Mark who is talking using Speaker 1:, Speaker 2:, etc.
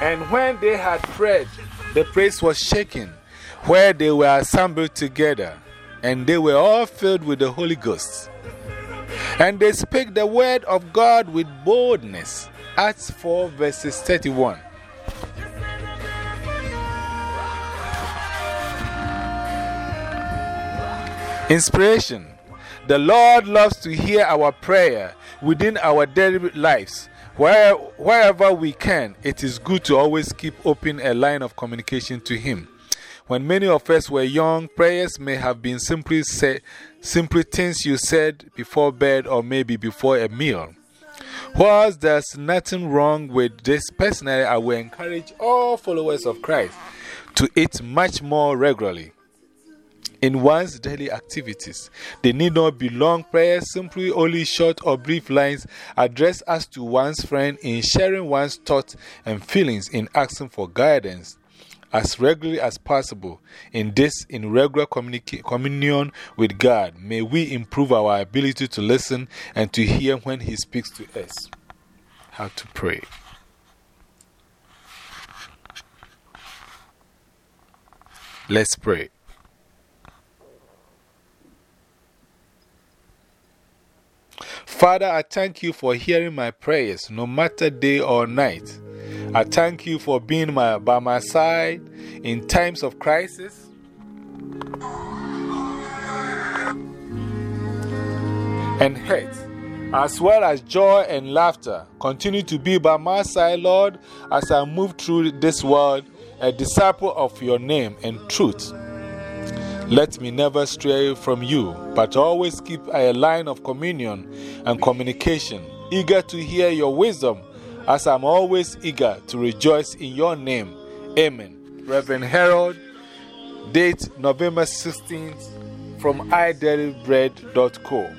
Speaker 1: And when they had prayed, the place was shaken, where they were assembled together, and they were all filled with the Holy Ghost. And they spake the word of God with boldness. Acts 4 verses 31. Inspiration The Lord loves to hear our prayer within our daily lives. Where, wherever we can, it is good to always keep open a line of communication to Him. When many of us were young, prayers may have been simply, say, simply things you said before bed or maybe before a meal. Whilst there's nothing wrong with this, personally, I will encourage all followers of Christ to eat much more regularly in one's daily activities. They need not be long prayers, simply only short or brief lines addressed as to one's friend in sharing one's thoughts and feelings in asking for guidance as regularly as possible in this in regular communion with God. May we improve our ability to listen and to hear when He speaks to us. How to pray. Let's pray. Father, I thank you for hearing my prayers, no matter day or night. I thank you for being my, by my side in times of crisis. And hurt, as well as joy and laughter. Continue to be by my side, Lord, as I move through this world, a disciple of your name and truth. Let me never stray from you, but always keep a line of communion and communication, eager to hear your wisdom, as I'm always eager to rejoice in your name. Amen. Reverend Harold, date November 16th from idailybread.co.